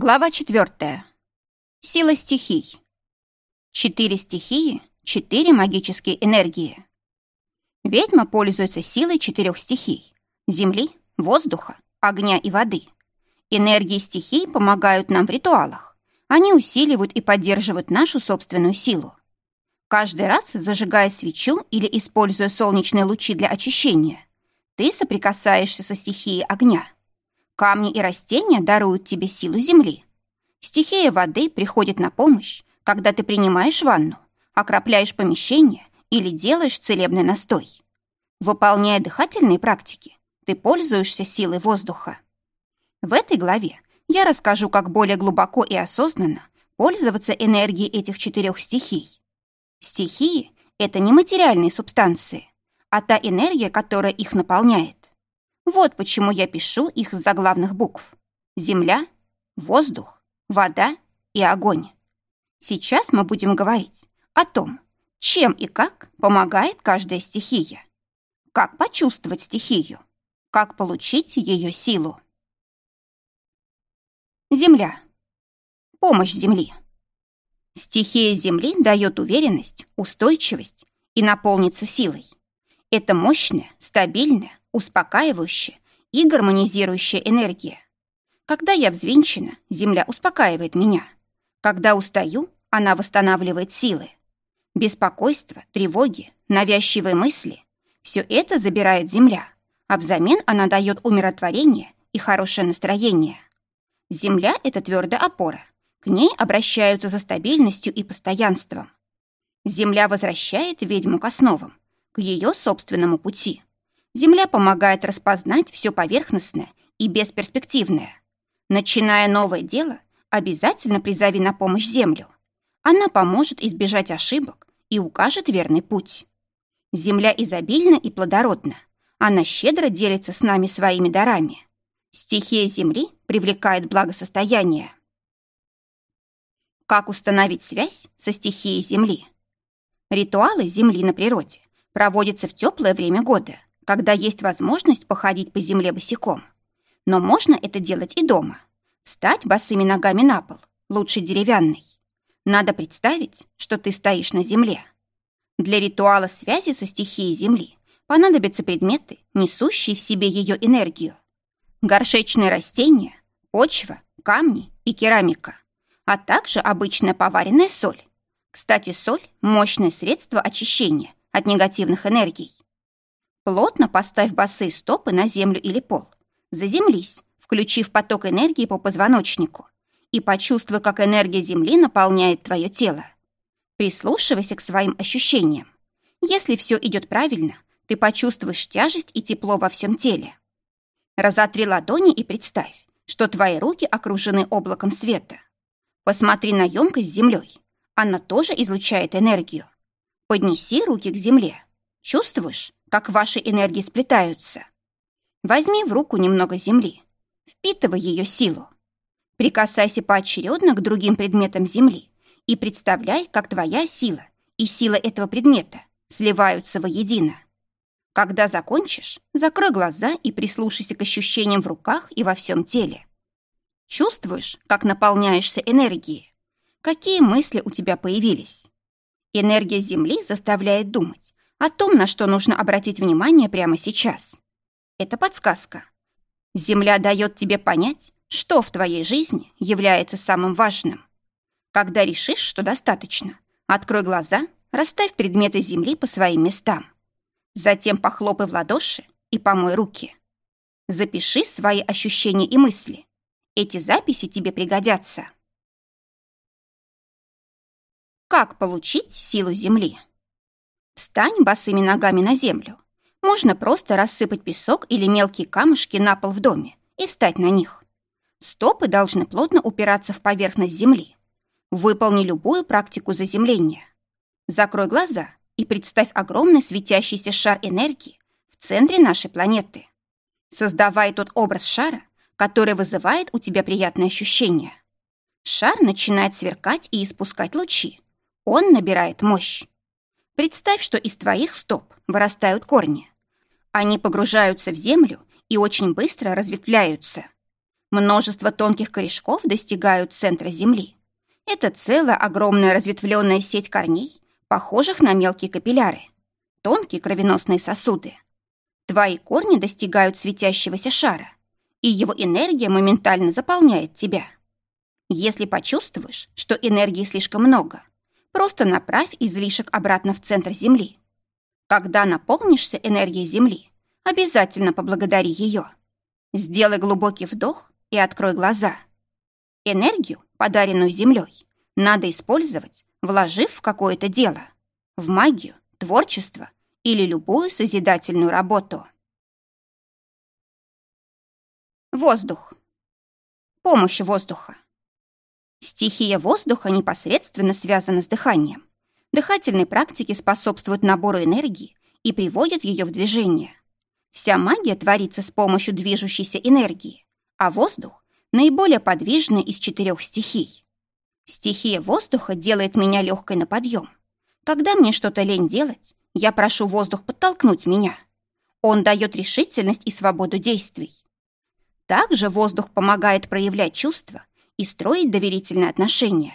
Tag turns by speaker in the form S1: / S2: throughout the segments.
S1: Глава четвертая. Сила стихий. Четыре стихии, четыре магические энергии. Ведьма пользуется силой четырех стихий – земли, воздуха, огня и воды. Энергии стихий помогают нам в ритуалах. Они усиливают и поддерживают нашу собственную силу. Каждый раз, зажигая свечу или используя солнечные лучи для очищения, ты соприкасаешься со стихией огня – Камни и растения даруют тебе силу земли. Стихия воды приходит на помощь, когда ты принимаешь ванну, окропляешь помещение или делаешь целебный настой. Выполняя дыхательные практики, ты пользуешься силой воздуха. В этой главе я расскажу, как более глубоко и осознанно пользоваться энергией этих четырех стихий. Стихии — это не материальные субстанции, а та энергия, которая их наполняет. Вот почему я пишу их с заглавных букв. Земля, воздух, вода и огонь. Сейчас мы будем говорить о том, чем и как помогает каждая стихия. Как почувствовать стихию, как получить ее силу. Земля. Помощь Земли. Стихия Земли дает уверенность, устойчивость и наполнится силой. Это мощная, стабильная, успокаивающая и гармонизирующая энергия. Когда я взвинчена, земля успокаивает меня. Когда устаю, она восстанавливает силы. Беспокойство, тревоги, навязчивые мысли – все это забирает земля, а взамен она дает умиротворение и хорошее настроение. Земля – это твердая опора. К ней обращаются за стабильностью и постоянством. Земля возвращает ведьму к основам, к ее собственному пути. Земля помогает распознать все поверхностное и бесперспективное. Начиная новое дело, обязательно призови на помощь Землю. Она поможет избежать ошибок и укажет верный путь. Земля изобильна и плодородна. Она щедро делится с нами своими дарами. Стихия Земли привлекает благосостояние. Как установить связь со стихией Земли? Ритуалы Земли на природе проводятся в теплое время года – когда есть возможность походить по земле босиком. Но можно это делать и дома. Встать босыми ногами на пол, лучше деревянный. Надо представить, что ты стоишь на земле. Для ритуала связи со стихией земли понадобятся предметы, несущие в себе ее энергию. Горшечные растения, почва, камни и керамика, а также обычная поваренная соль. Кстати, соль – мощное средство очищения от негативных энергий. Плотно поставь босые стопы на землю или пол. Заземлись, включив поток энергии по позвоночнику. И почувствуй, как энергия Земли наполняет твое тело. Прислушивайся к своим ощущениям. Если все идет правильно, ты почувствуешь тяжесть и тепло во всем теле. Разотри ладони и представь, что твои руки окружены облаком света. Посмотри на емкость с землей. Она тоже излучает энергию. Поднеси руки к земле. Чувствуешь, как ваши энергии сплетаются. Возьми в руку немного земли, впитывай ее силу. Прикасайся поочередно к другим предметам земли и представляй, как твоя сила и сила этого предмета сливаются воедино. Когда закончишь, закрой глаза и прислушайся к ощущениям в руках и во всем теле. Чувствуешь, как наполняешься энергией? Какие мысли у тебя появились? Энергия Земли заставляет думать, о том, на что нужно обратить внимание прямо сейчас. Это подсказка. Земля дает тебе понять, что в твоей жизни является самым важным. Когда решишь, что достаточно, открой глаза, расставь предметы земли по своим местам. Затем похлопай в ладоши и помой руки. Запиши свои ощущения и мысли. Эти записи тебе пригодятся. Как получить силу Земли? Встань босыми ногами на землю. Можно просто рассыпать песок или мелкие камушки на пол в доме и встать на них. Стопы должны плотно упираться в поверхность земли. Выполни любую практику заземления. Закрой глаза и представь огромный светящийся шар энергии в центре нашей планеты. Создавай тот образ шара, который вызывает у тебя приятные ощущения. Шар начинает сверкать и испускать лучи. Он набирает мощь. Представь, что из твоих стоп вырастают корни. Они погружаются в землю и очень быстро разветвляются. Множество тонких корешков достигают центра Земли. Это целая огромная разветвленная сеть корней, похожих на мелкие капилляры, тонкие кровеносные сосуды. Твои корни достигают светящегося шара, и его энергия моментально заполняет тебя. Если почувствуешь, что энергии слишком много, просто направь излишек обратно в центр Земли. Когда наполнишься энергией Земли, обязательно поблагодари ее. Сделай глубокий вдох и открой глаза. Энергию, подаренную Землей, надо использовать, вложив в какое-то дело, в магию, творчество или любую созидательную работу. Воздух. Помощь воздуха. Стихия воздуха непосредственно связана с дыханием. Дыхательные практики способствуют набору энергии и приводят ее в движение. Вся магия творится с помощью движущейся энергии, а воздух – наиболее подвижный из четырех стихий. Стихия воздуха делает меня легкой на подъем. Когда мне что-то лень делать, я прошу воздух подтолкнуть меня. Он дает решительность и свободу действий. Также воздух помогает проявлять чувства и строить доверительные отношения.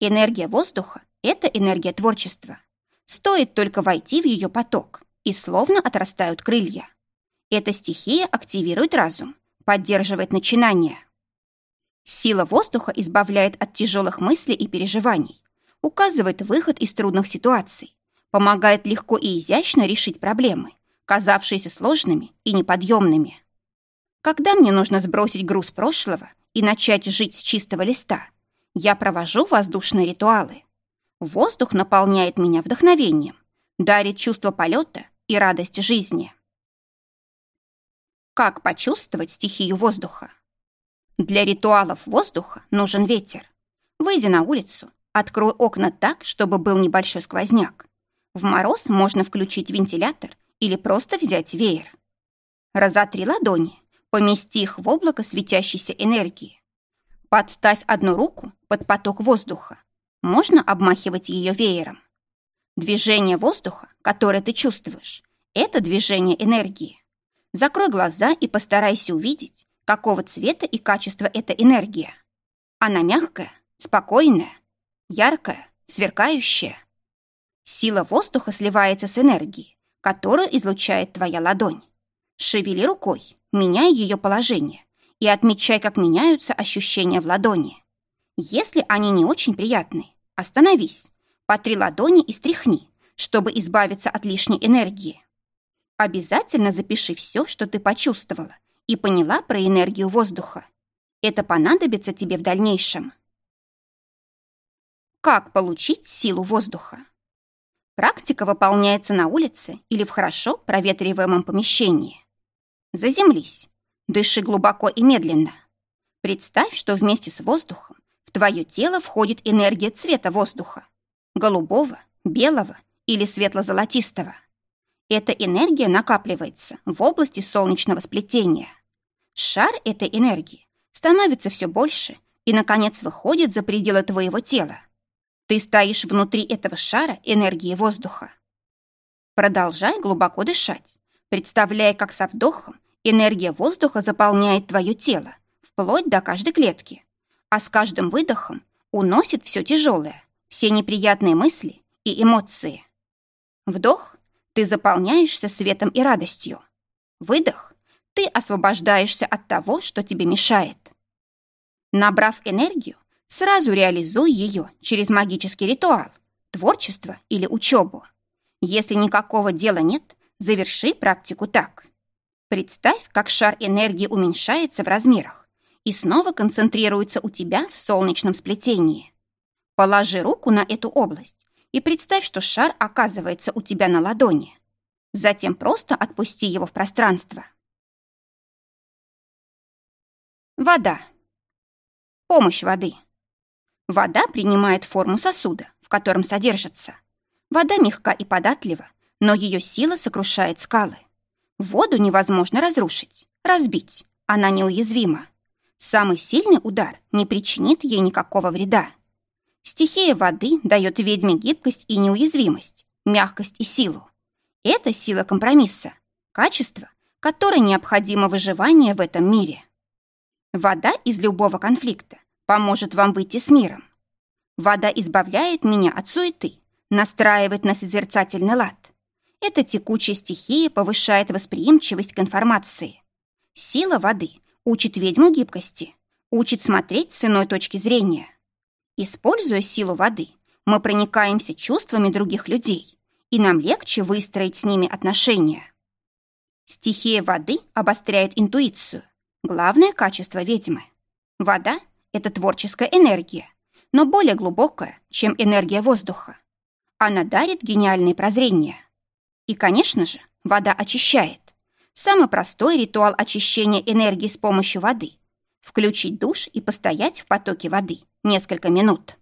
S1: Энергия воздуха – это энергия творчества. Стоит только войти в ее поток, и словно отрастают крылья. Эта стихия активирует разум, поддерживает начинания. Сила воздуха избавляет от тяжелых мыслей и переживаний, указывает выход из трудных ситуаций, помогает легко и изящно решить проблемы, казавшиеся сложными и неподъемными. Когда мне нужно сбросить груз прошлого и начать жить с чистого листа, я провожу воздушные ритуалы. Воздух наполняет меня вдохновением, дарит чувство полета и радость жизни. Как почувствовать стихию воздуха? Для ритуалов воздуха нужен ветер. Выйди на улицу, открой окна так, чтобы был небольшой сквозняк. В мороз можно включить вентилятор или просто взять веер. Разотри ладони, Помести их в облако светящейся энергии. Подставь одну руку под поток воздуха. Можно обмахивать ее веером. Движение воздуха, которое ты чувствуешь, это движение энергии. Закрой глаза и постарайся увидеть, какого цвета и качества эта энергия. Она мягкая, спокойная, яркая, сверкающая. Сила воздуха сливается с энергией, которую излучает твоя ладонь. Шевели рукой, меняй ее положение и отмечай, как меняются ощущения в ладони. Если они не очень приятные, остановись, потри ладони и стряхни, чтобы избавиться от лишней энергии. Обязательно запиши все, что ты почувствовала и поняла про энергию воздуха. Это понадобится тебе в дальнейшем. Как получить силу воздуха? Практика выполняется на улице или в хорошо проветриваемом помещении. Заземлись. Дыши глубоко и медленно. Представь, что вместе с воздухом в твое тело входит энергия цвета воздуха. Голубого, белого или светло-золотистого. Эта энергия накапливается в области солнечного сплетения. Шар этой энергии становится все больше и, наконец, выходит за пределы твоего тела. Ты стоишь внутри этого шара энергии воздуха. Продолжай глубоко дышать, представляя, как со вдохом Энергия воздуха заполняет твое тело, вплоть до каждой клетки, а с каждым выдохом уносит все тяжелое, все неприятные мысли и эмоции. Вдох – ты заполняешься светом и радостью. Выдох – ты освобождаешься от того, что тебе мешает. Набрав энергию, сразу реализуй ее через магический ритуал, творчество или учебу. Если никакого дела нет, заверши практику так. Представь, как шар энергии уменьшается в размерах и снова концентрируется у тебя в солнечном сплетении. Положи руку на эту область и представь, что шар оказывается у тебя на ладони. Затем просто отпусти его в пространство. Вода. Помощь воды. Вода принимает форму сосуда, в котором содержится. Вода мягка и податлива, но ее сила сокрушает скалы. Воду невозможно разрушить, разбить. Она неуязвима. Самый сильный удар не причинит ей никакого вреда. Стихия воды дает ведьме гибкость и неуязвимость, мягкость и силу. Это сила компромисса, качество, которое необходимо выживание в этом мире. Вода из любого конфликта поможет вам выйти с миром. Вода избавляет меня от суеты, настраивает на созерцательный лад. Эта текучая стихия повышает восприимчивость к информации. Сила воды учит ведьму гибкости, учит смотреть с иной точки зрения. Используя силу воды, мы проникаемся чувствами других людей, и нам легче выстроить с ними отношения. Стихия воды обостряет интуицию, главное качество ведьмы. Вода — это творческая энергия, но более глубокая, чем энергия воздуха. Она дарит гениальные прозрения. И, конечно же, вода очищает. Самый простой ритуал очищения энергии с помощью воды – включить душ и постоять в потоке воды несколько минут.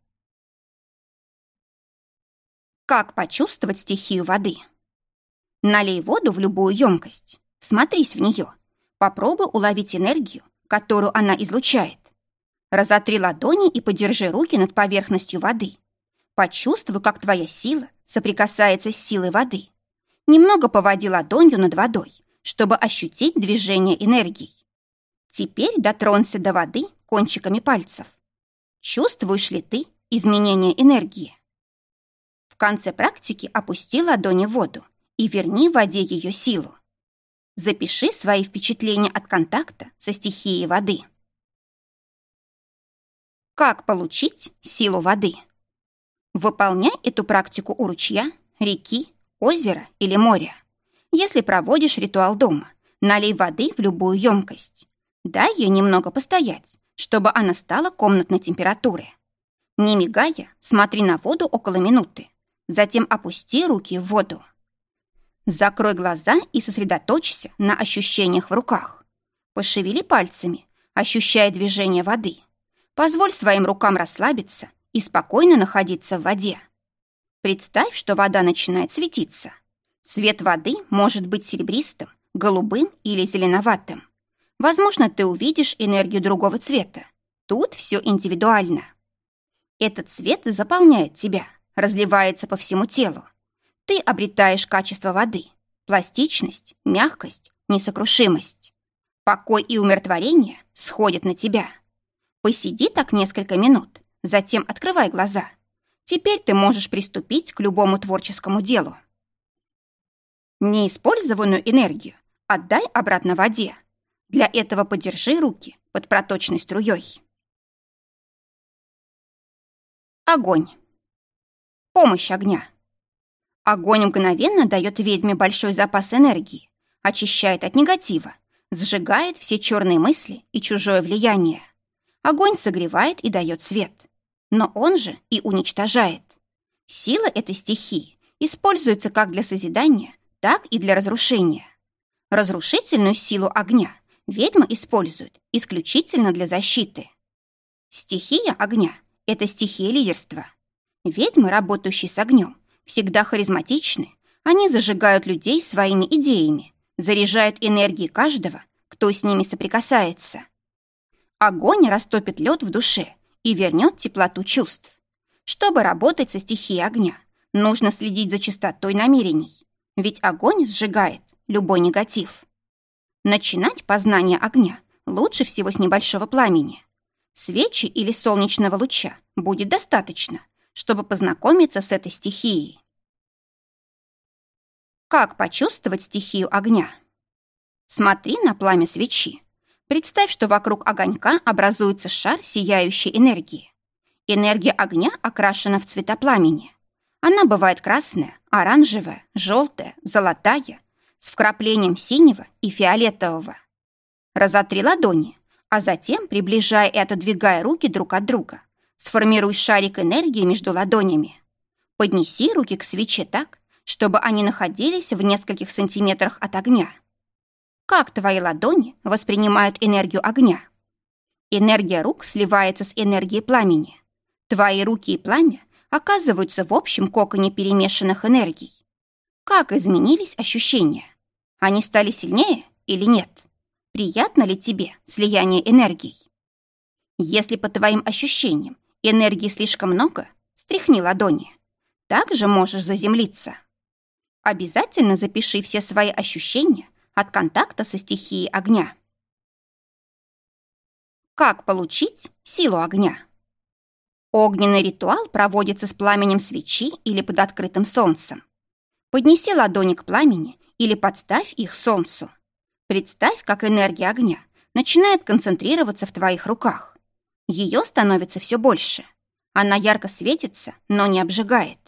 S1: Как почувствовать стихию воды? Налей воду в любую емкость, всмотрись в нее, попробуй уловить энергию, которую она излучает. Разотри ладони и подержи руки над поверхностью воды. Почувствуй, как твоя сила соприкасается с силой воды. Немного поводи ладонью над водой, чтобы ощутить движение энергий. Теперь дотронься до воды кончиками пальцев. Чувствуешь ли ты изменение энергии? В конце практики опусти ладони в воду и верни воде ее силу. Запиши свои впечатления от контакта со стихией воды. Как получить силу воды? Выполняй эту практику у ручья, реки, озера или моря. Если проводишь ритуал дома, налей воды в любую емкость. Дай ей немного постоять, чтобы она стала комнатной температуры. Не мигая, смотри на воду около минуты. Затем опусти руки в воду. Закрой глаза и сосредоточься на ощущениях в руках. Пошевели пальцами, ощущая движение воды. Позволь своим рукам расслабиться и спокойно находиться в воде. Представь, что вода начинает светиться. Цвет воды может быть серебристым, голубым или зеленоватым. Возможно, ты увидишь энергию другого цвета. Тут все индивидуально. Этот цвет заполняет тебя, разливается по всему телу. Ты обретаешь качество воды, пластичность, мягкость, несокрушимость. Покой и умиротворение сходят на тебя. Посиди так несколько минут, затем открывай глаза. Теперь ты можешь приступить к любому творческому делу. Неиспользованную энергию отдай обратно воде. Для этого подержи руки под проточной струей. Огонь. Помощь огня. Огонь мгновенно дает ведьме большой запас энергии, очищает от негатива, сжигает все черные мысли и чужое влияние. Огонь согревает и дает свет, но он же и уничтожает. Сила этой стихии используется как для созидания, так и для разрушения. Разрушительную силу огня ведьма использует исключительно для защиты. Стихия огня – это стихия лидерства. Ведьмы, работающие с огнем, всегда харизматичны. Они зажигают людей своими идеями, заряжают энергией каждого, кто с ними соприкасается. Огонь растопит лед в душе и вернет теплоту чувств. Чтобы работать со стихией огня, нужно следить за чистотой намерений, ведь огонь сжигает любой негатив. Начинать познание огня лучше всего с небольшого пламени. Свечи или солнечного луча будет достаточно, чтобы познакомиться с этой стихией. Как почувствовать стихию огня? Смотри на пламя свечи. Представь, что вокруг огонька образуется шар сияющей энергии. Энергия огня окрашена в цвета пламени. Она бывает красная, оранжевая, желтая, золотая, с вкраплением синего и фиолетового. Разотри ладони, а затем, приближая и отодвигая руки друг от друга, сформируй шарик энергии между ладонями. Поднеси руки к свече так, чтобы они находились в нескольких сантиметрах от огня. Как твои ладони воспринимают энергию огня? Энергия рук сливается с энергией пламени. Твои руки и пламя оказываются в общем коконе перемешанных энергий. Как изменились ощущения? Они стали сильнее или нет? Приятно ли тебе слияние энергий? Если по твоим ощущениям энергии слишком много, стряхни ладони. Также можешь заземлиться. Обязательно запиши все свои ощущения от контакта со стихией огня. Как получить силу огня? Огненный ритуал проводится с пламенем свечи или под открытым солнцем. Поднеси ладони к пламени или подставь их солнцу. Представь, как энергия огня начинает концентрироваться в твоих руках. Ее становится все больше. Она ярко светится, но не обжигает.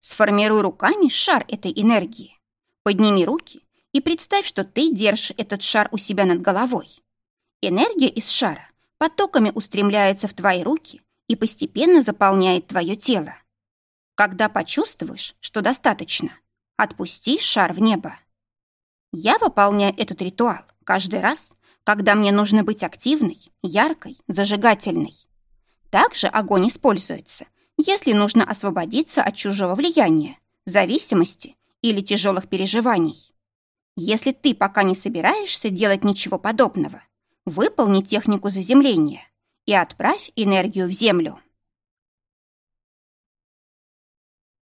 S1: Сформируй руками шар этой энергии. Подними руки и представь, что ты держишь этот шар у себя над головой. Энергия из шара потоками устремляется в твои руки и постепенно заполняет твое тело. Когда почувствуешь, что достаточно, отпусти шар в небо. Я выполняю этот ритуал каждый раз, когда мне нужно быть активной, яркой, зажигательной. Также огонь используется, если нужно освободиться от чужого влияния, зависимости или тяжелых переживаний. Если ты пока не собираешься делать ничего подобного, выполни технику заземления и отправь энергию в землю.